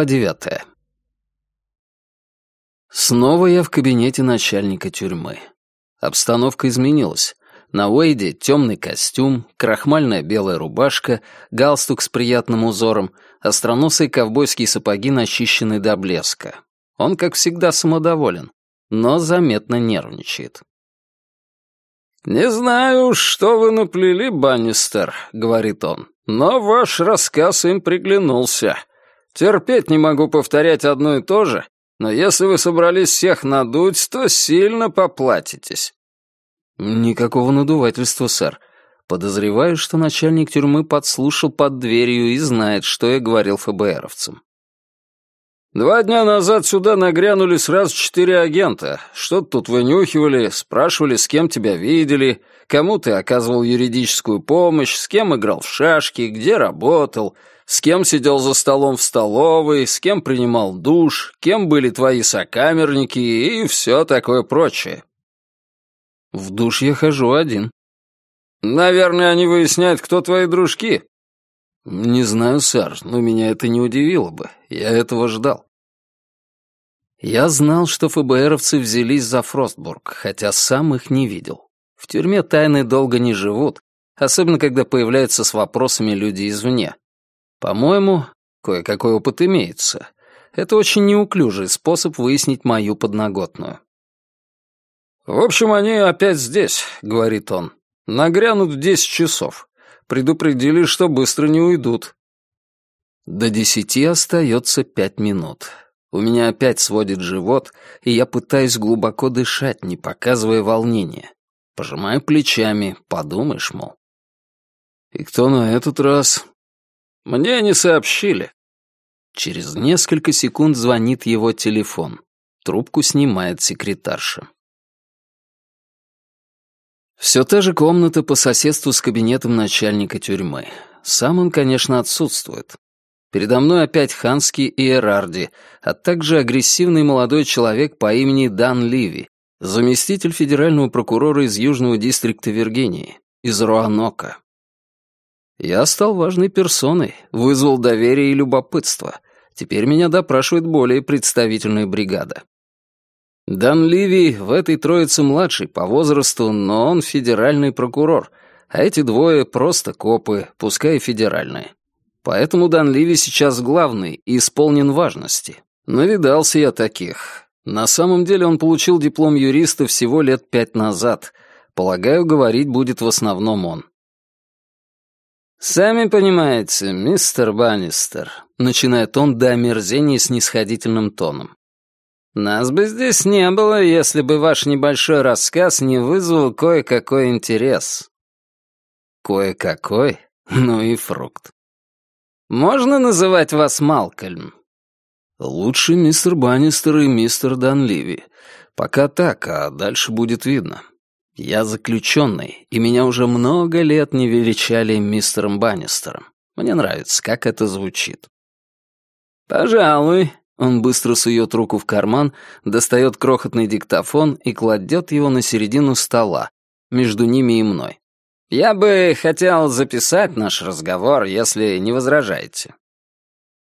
Глава девятая. Снова я в кабинете начальника тюрьмы. Обстановка изменилась. На Уэйде темный костюм, крахмальная белая рубашка, галстук с приятным узором, остроносые ковбойские сапоги начищены до блеска. Он, как всегда, самодоволен, но заметно нервничает. «Не знаю, что вы наплели, Баннистер», — говорит он, — «но ваш рассказ им приглянулся. Терпеть не могу повторять одно и то же, но если вы собрались всех надуть, то сильно поплатитесь». «Никакого надувательства, сэр. Подозреваю, что начальник тюрьмы подслушал под дверью и знает, что я говорил ФБРовцам». «Два дня назад сюда нагрянули сразу четыре агента. Что-то тут вынюхивали, спрашивали, с кем тебя видели, кому ты оказывал юридическую помощь, с кем играл в шашки, где работал, с кем сидел за столом в столовой, с кем принимал душ, кем были твои сокамерники и все такое прочее. В душ я хожу один. Наверное, они выясняют, кто твои дружки. Не знаю, сэр, но меня это не удивило бы. Я этого ждал. Я знал, что ФБРовцы взялись за Фростбург, хотя сам их не видел. В тюрьме тайны долго не живут, особенно когда появляются с вопросами люди извне. По-моему, кое-какой опыт имеется. Это очень неуклюжий способ выяснить мою подноготную. «В общем, они опять здесь», — говорит он. «Нагрянут в десять часов. Предупредили, что быстро не уйдут». До десяти остается пять минут. У меня опять сводит живот, и я пытаюсь глубоко дышать, не показывая волнения. Пожимаю плечами, подумаешь, мол. «И кто на этот раз?» Мне не сообщили. Через несколько секунд звонит его телефон. Трубку снимает секретарша. Все та же комната по соседству с кабинетом начальника тюрьмы. Сам он, конечно, отсутствует. Передо мной опять Ханский и Эрарди, а также агрессивный молодой человек по имени Дан Ливи, заместитель федерального прокурора из Южного дистрикта Виргинии, из Руанока. Я стал важной персоной, вызвал доверие и любопытство. Теперь меня допрашивает более представительная бригада. Дан Ливи в этой троице младший по возрасту, но он федеральный прокурор, а эти двое просто копы, пускай и федеральные. Поэтому Дан Ливи сейчас главный и исполнен важности. Навидался я таких. На самом деле он получил диплом юриста всего лет пять назад. Полагаю, говорить будет в основном он. «Сами понимаете, мистер Баннистер», — начинает он до омерзения снисходительным тоном. «Нас бы здесь не было, если бы ваш небольшой рассказ не вызвал кое-какой интерес». «Кое-какой? Ну и фрукт». «Можно называть вас Малкольм?» «Лучше мистер Баннистер и мистер Данливи. Пока так, а дальше будет видно». Я заключенный, и меня уже много лет не величали мистером Баннистером. Мне нравится, как это звучит. «Пожалуй». Он быстро сует руку в карман, достает крохотный диктофон и кладет его на середину стола, между ними и мной. «Я бы хотел записать наш разговор, если не возражаете».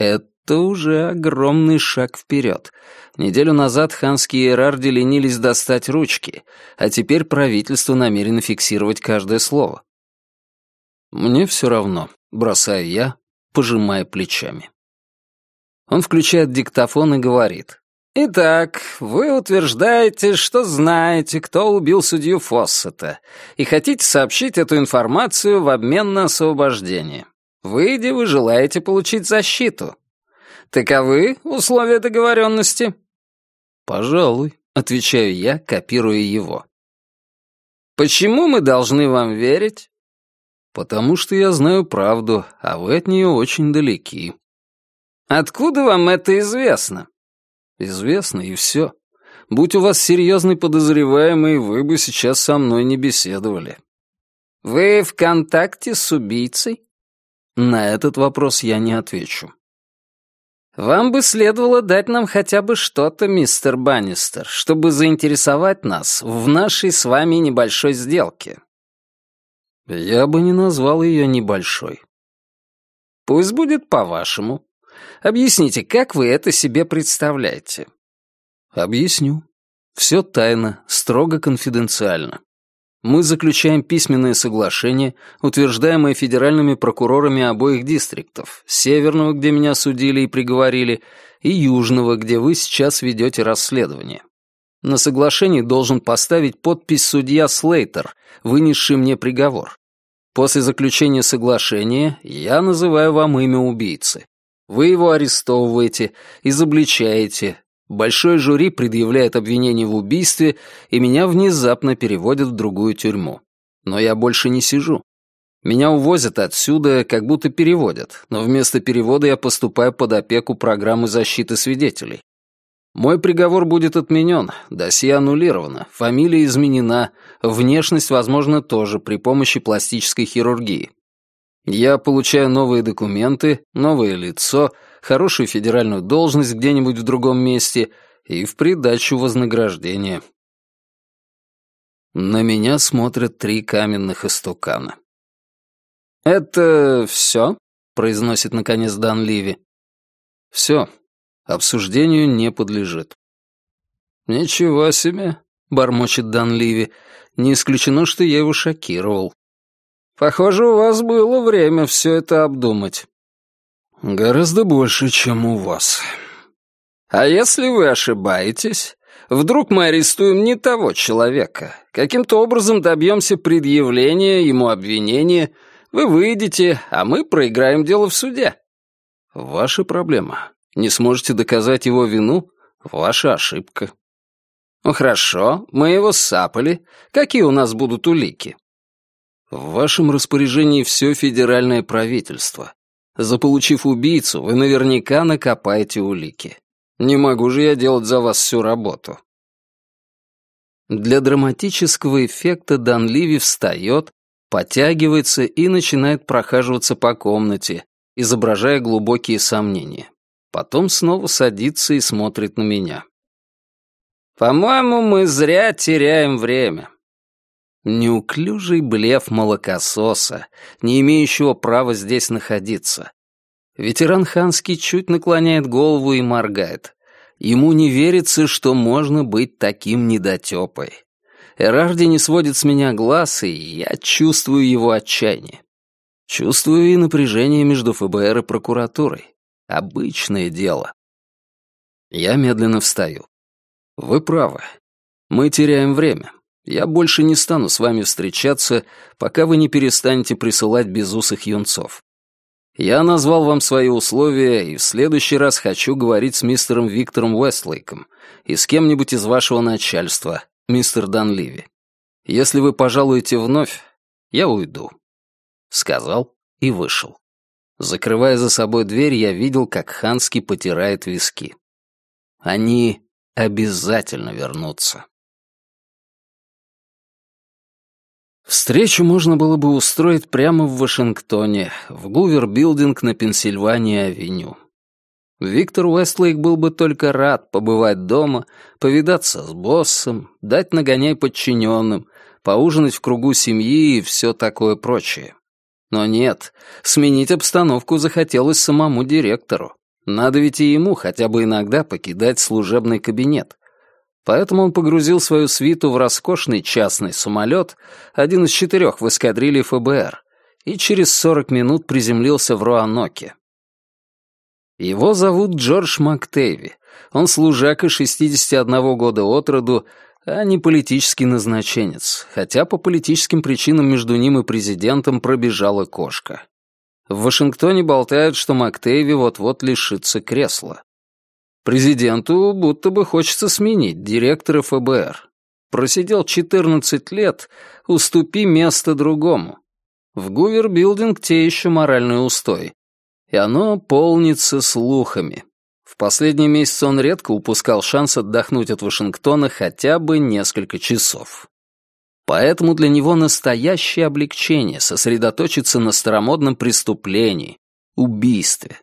Это уже огромный шаг вперед. Неделю назад ханские иерарди ленились достать ручки, а теперь правительство намерено фиксировать каждое слово. Мне все равно, бросаю я, пожимая плечами. Он включает диктофон и говорит. «Итак, вы утверждаете, что знаете, кто убил судью Фоссета, и хотите сообщить эту информацию в обмен на освобождение. Выйдя, вы желаете получить защиту. Таковы условия договоренности?» «Пожалуй», — отвечаю я, копируя его. «Почему мы должны вам верить?» «Потому что я знаю правду, а вы от нее очень далеки». «Откуда вам это известно?» «Известно, и все. Будь у вас серьезный подозреваемый, вы бы сейчас со мной не беседовали». «Вы в контакте с убийцей?» На этот вопрос я не отвечу. «Вам бы следовало дать нам хотя бы что-то, мистер Баннистер, чтобы заинтересовать нас в нашей с вами небольшой сделке». «Я бы не назвал ее небольшой». «Пусть будет по-вашему. Объясните, как вы это себе представляете?» «Объясню. Все тайно, строго конфиденциально. Мы заключаем письменное соглашение, утверждаемое федеральными прокурорами обоих дистриктов, Северного, где меня судили и приговорили, и Южного, где вы сейчас ведете расследование. На соглашении должен поставить подпись судья Слейтер, вынесший мне приговор. После заключения соглашения я называю вам имя убийцы. Вы его арестовываете, изобличаете. Большой жюри предъявляет обвинение в убийстве, и меня внезапно переводят в другую тюрьму. Но я больше не сижу. Меня увозят отсюда, как будто переводят, но вместо перевода я поступаю под опеку программы защиты свидетелей. Мой приговор будет отменен, досье аннулировано, фамилия изменена, внешность, возможно, тоже при помощи пластической хирургии. Я получаю новые документы, новое лицо, хорошую федеральную должность где-нибудь в другом месте и в придачу вознаграждение. На меня смотрят три каменных истукана. «Это все?» — произносит наконец Дан Ливи. «Все», обсуждению не подлежит. «Ничего себе», — бормочет Дан Ливи. «Не исключено, что я его шокировал». «Похоже, у вас было время все это обдумать». «Гораздо больше, чем у вас». «А если вы ошибаетесь? Вдруг мы арестуем не того человека? Каким-то образом добьемся предъявления ему обвинения, вы выйдете, а мы проиграем дело в суде». «Ваша проблема. Не сможете доказать его вину? Ваша ошибка. Ну хорошо, мы его сапали. Какие у нас будут улики? В вашем распоряжении все федеральное правительство. Заполучив убийцу, вы наверняка накопаете улики. Не могу же я делать за вас всю работу. Для драматического эффекта Дан Ливи встает, потягивается и начинает прохаживаться по комнате, изображая глубокие сомнения. Потом снова садится и смотрит на меня. «По-моему, мы зря теряем время». Неуклюжий блеф молокососа, не имеющего права здесь находиться. Ветеран Ханский чуть наклоняет голову и моргает. Ему не верится, что можно быть таким недотёпой. Эрарди не сводит с меня глаз, и я чувствую его отчаяние. Чувствую и напряжение между ФБР и прокуратурой. Обычное дело. Я медленно встаю. Вы правы. Мы теряем время. Я больше не стану с вами встречаться, пока вы не перестанете присылать безусых юнцов. Я назвал вам свои условия, и в следующий раз хочу говорить с мистером Виктором Уэстлейком и с кем-нибудь из вашего начальства, мистер Данливи. Если вы пожалуете вновь, я уйду. Сказал и вышел. Закрывая за собой дверь, я видел, как Ханский потирает виски. Они обязательно вернутся. Встречу можно было бы устроить прямо в Вашингтоне, в Гувер-билдинг на Пенсильвания-авеню. Виктор Уэстлейк был бы только рад побывать дома, повидаться с боссом, дать нагоняй подчиненным, поужинать в кругу семьи и все такое прочее. Но нет, сменить обстановку захотелось самому директору. Надо ведь и ему хотя бы иногда покидать служебный кабинет. Поэтому он погрузил свою свиту в роскошный частный самолет, один из четырех в эскадрилье ФБР, и через 40 минут приземлился в Руаноке. Его зовут Джордж МакТейви. Он служака 61 года от роду, а не политический назначенец, хотя по политическим причинам между ним и президентом пробежала кошка. В Вашингтоне болтают, что Мактейви вот-вот лишится кресла. Президенту будто бы хочется сменить директора ФБР. Просидел 14 лет, уступи место другому. В Гувер-билдинг те еще моральные устои. И оно полнится слухами. В последние месяцы он редко упускал шанс отдохнуть от Вашингтона хотя бы несколько часов. Поэтому для него настоящее облегчение сосредоточиться на старомодном преступлении, убийстве.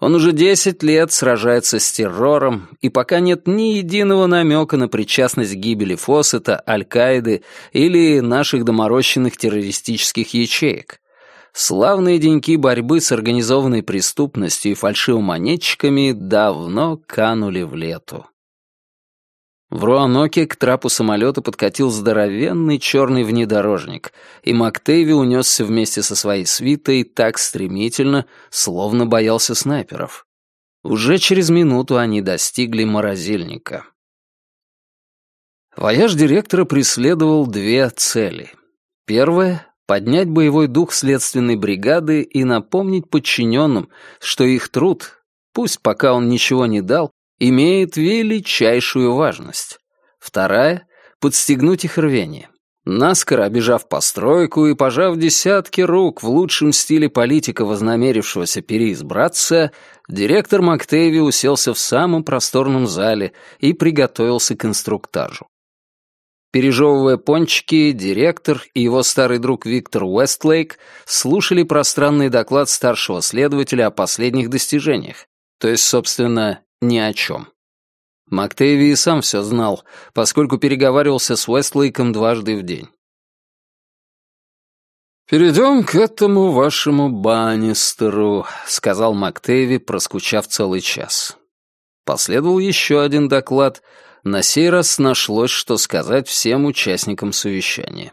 Он уже 10 лет сражается с террором, и пока нет ни единого намека на причастность к гибели Фоссета, Аль-Каиды или наших доморощенных террористических ячеек. Славные деньки борьбы с организованной преступностью и фальшивомонетчиками давно канули в лету. В Руаноке к трапу самолета подкатил здоровенный черный внедорожник, и Мактейви унесся вместе со своей свитой так стремительно, словно боялся снайперов. Уже через минуту они достигли морозильника. Вояж директора преследовал две цели. Первая — поднять боевой дух следственной бригады и напомнить подчиненным, что их труд, пусть пока он ничего не дал, имеет величайшую важность. Вторая — подстегнуть их рвение. Наскоро обижав постройку и пожав десятки рук в лучшем стиле политика, вознамерившегося переизбраться, директор Мактейви уселся в самом просторном зале и приготовился к инструктажу. Пережевывая пончики, директор и его старый друг Виктор Уэстлейк слушали пространный доклад старшего следователя о последних достижениях, то есть, собственно, ни о чем. Мактейви и сам все знал, поскольку переговаривался с Уэстлейком дважды в день. «Перейдем к этому вашему Баннистеру», — сказал Мактейви, проскучав целый час. Последовал еще один доклад. На сей раз нашлось, что сказать всем участникам совещания.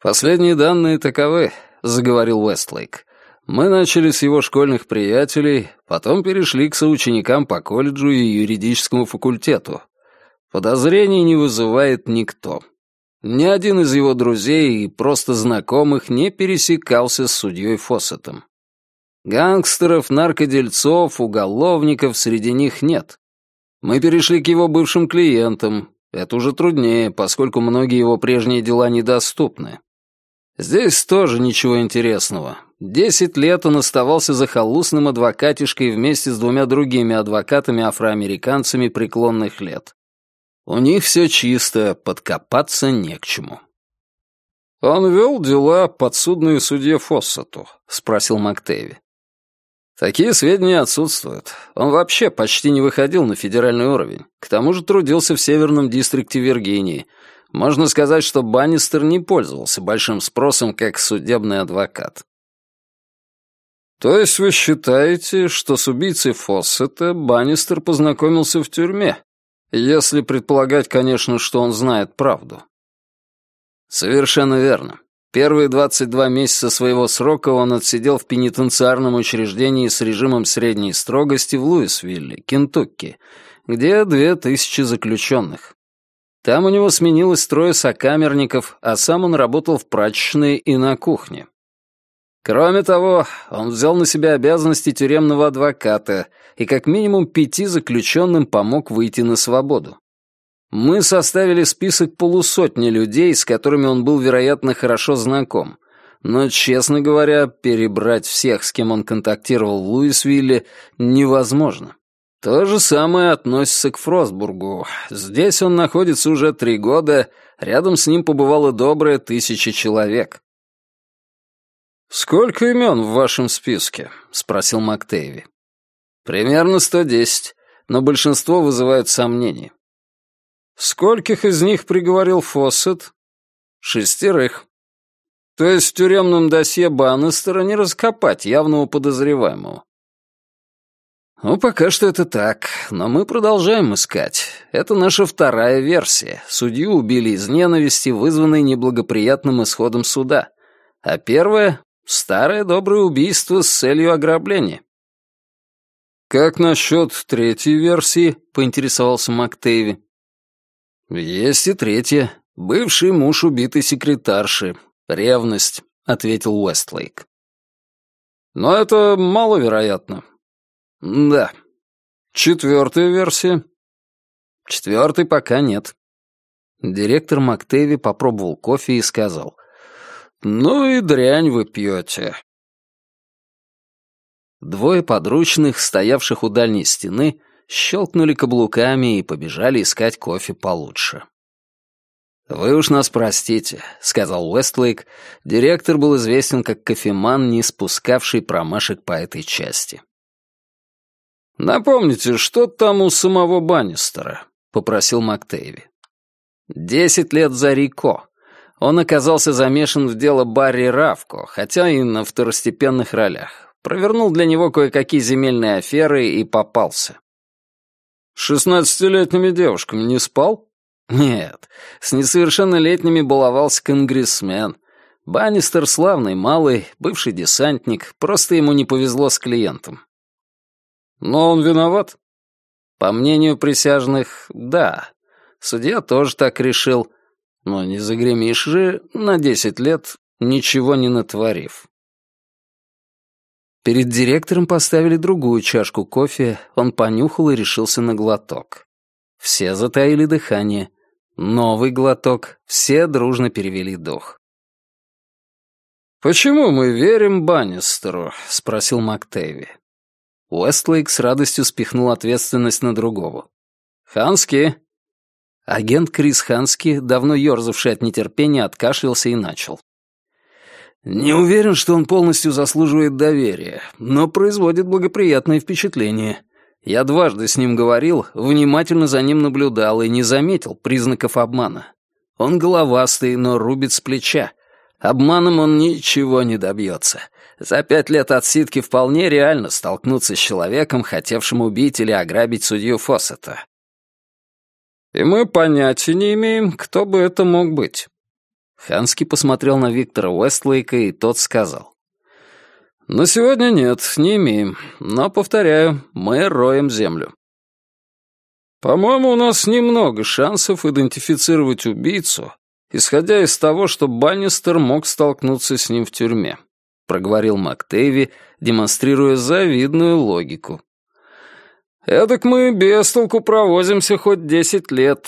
«Последние данные таковы», — заговорил Уэстлейк. Мы начали с его школьных приятелей, потом перешли к соученикам по колледжу и юридическому факультету. Подозрений не вызывает никто. Ни один из его друзей и просто знакомых не пересекался с судьей Фоссетом. Гангстеров, наркодельцов, уголовников среди них нет. Мы перешли к его бывшим клиентам. Это уже труднее, поскольку многие его прежние дела недоступны. Здесь тоже ничего интересного. Десять лет он оставался захолустным адвокатишкой вместе с двумя другими адвокатами-афроамериканцами преклонных лет. У них все чисто, подкопаться не к чему. «Он вел дела подсудные судье Фоссету?» — спросил МакТейви. Такие сведения отсутствуют. Он вообще почти не выходил на федеральный уровень. К тому же трудился в Северном дистрикте Виргинии, можно сказать, что Баннистер не пользовался большим спросом как судебный адвокат. То есть вы считаете, что с убийцей Фоссета Баннистер познакомился в тюрьме, если предполагать, конечно, что он знает правду? Совершенно верно. Первые 22 месяца своего срока он отсидел в пенитенциарном учреждении с режимом средней строгости в Луисвилле, Кентукки, где две тысячи заключенных. Там у него сменилось трое сокамерников, а сам он работал в прачечной и на кухне. Кроме того, он взял на себя обязанности тюремного адвоката и как минимум пяти заключенным помог выйти на свободу. Мы составили список полусотни людей, с которыми он был, вероятно, хорошо знаком. Но, честно говоря, перебрать всех, с кем он контактировал в Луисвилле, невозможно. То же самое относится к Фростбургу. Здесь он находится уже три года, рядом с ним побывало доброе тысяча человек. «Сколько имен в вашем списке?» — спросил МакТейви. «Примерно сто десять, но большинство вызывают сомнения». «Скольких из них приговорил Фоссет?» «Шестерых». То есть в тюремном досье Баннестера не раскопать явного подозреваемого. «Ну, пока что это так, но мы продолжаем искать. Это наша вторая версия. Судью убили из ненависти, вызванной неблагоприятным исходом суда. А первая — старое доброе убийство с целью ограбления». «Как насчет третьей версии?» — поинтересовался МакТейви. «Есть и третья. Бывший муж убитой секретарши. Ревность», — ответил Уэстлейк. «Но это маловероятно. Да. Четвертая версия? Четвертой пока нет. Директор Мактеви попробовал кофе и сказал. Ну и дрянь вы пьете. Двое подручных, стоявших у дальней стены, щелкнули каблуками и побежали искать кофе получше. «Вы уж нас простите», — сказал Уэстлейк. Директор был известен как кофеман, не спускавший промашек по этой части. «Напомните, что там у самого Баннистера?» — попросил МакТейви. «Десять лет за Рико. Он оказался замешан в дело Барри Равко, хотя и на второстепенных ролях. Провернул для него кое-какие земельные аферы и попался. «С шестнадцатилетними девушками не спал?» «Нет, с несовершеннолетними баловался конгрессмен. Баннистер славный, малый, бывший десантник, просто ему не повезло с клиентом». «Но он виноват?» «По мнению присяжных, да. Судья тоже так решил. Но не загремишь же на десять лет, ничего не натворив». Перед директором поставили другую чашку кофе, он понюхал и решился на глоток. Все затаили дыхание. Новый глоток, все дружно перевели дух. «Почему мы верим Баннистеру?» — спросил МакТейви. Уэстлейк с радостью спихнул ответственность на другого. «Хански!» Агент Крис Хански, давно ерзавший от нетерпения, откашлялся и начал. Не уверен, что он полностью заслуживает доверия, но производит благоприятное впечатление. Я дважды с ним говорил, внимательно за ним наблюдал и не заметил признаков обмана. Он головастый, но рубит с плеча. Обманом он ничего не добьется. За пять лет отсидки вполне реально столкнуться с человеком, хотевшим убить или ограбить судью Фоссета. И мы понятия не имеем, кто бы это мог быть. Ханский посмотрел на Виктора Уэстлейка, и тот сказал. «На сегодня нет, не имеем. Но, повторяю, мы роем землю». «По-моему, у нас немного шансов идентифицировать убийцу, исходя из того, что Баннистер мог столкнуться с ним в тюрьме», проговорил МакТейви, демонстрируя завидную логику. «Эдак мы без толку провозимся хоть десять лет.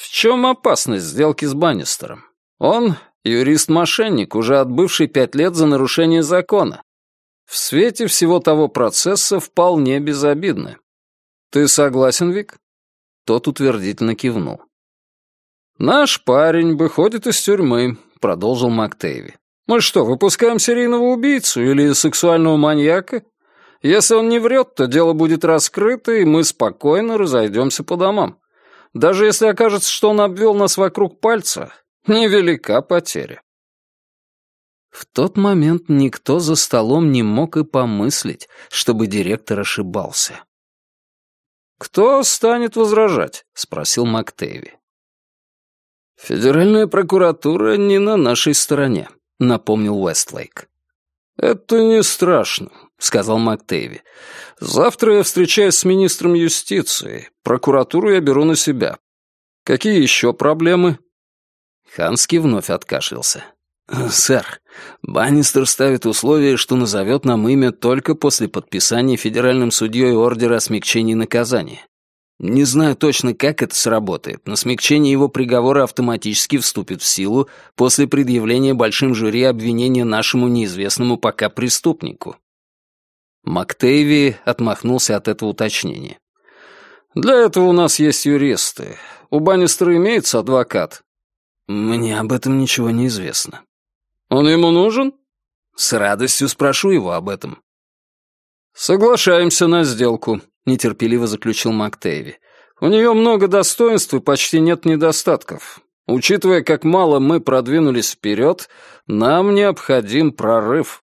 В чем опасность сделки с Баннистером? Он — юрист-мошенник, уже отбывший пять лет за нарушение закона. В свете всего того процесса вполне безобидны. Ты согласен, Вик?» Тот утвердительно кивнул. «Наш парень выходит из тюрьмы», — продолжил МакТейви. «Мы что, выпускаем серийного убийцу или сексуального маньяка? Если он не врет, то дело будет раскрыто, и мы спокойно разойдемся по домам. Даже если окажется, что он обвел нас вокруг пальца, Невелика потеря. В тот момент никто за столом не мог и помыслить, чтобы директор ошибался. «Кто станет возражать?» — спросил МакТейви. «Федеральная прокуратура не на нашей стороне», — напомнил Уэстлейк. «Это не страшно», — сказал МакТейви. «Завтра я встречаюсь с министром юстиции. Прокуратуру я беру на себя. Какие еще проблемы?» Ханский вновь откашлялся. «Сэр, Баннистер ставит условие, что назовет нам имя только после подписания федеральным судьей ордера о смягчении наказания. Не знаю точно, как это сработает, но смягчение его приговора автоматически вступит в силу после предъявления большим жюри обвинения нашему неизвестному пока преступнику». МакТейви отмахнулся от этого уточнения. «Для этого у нас есть юристы. У Баннистера имеется адвокат?» «Мне об этом ничего не известно». «Он ему нужен?» «С радостью спрошу его об этом». «Соглашаемся на сделку», — нетерпеливо заключил МакТейви. «У нее много достоинств и почти нет недостатков. Учитывая, как мало мы продвинулись вперед, нам необходим прорыв».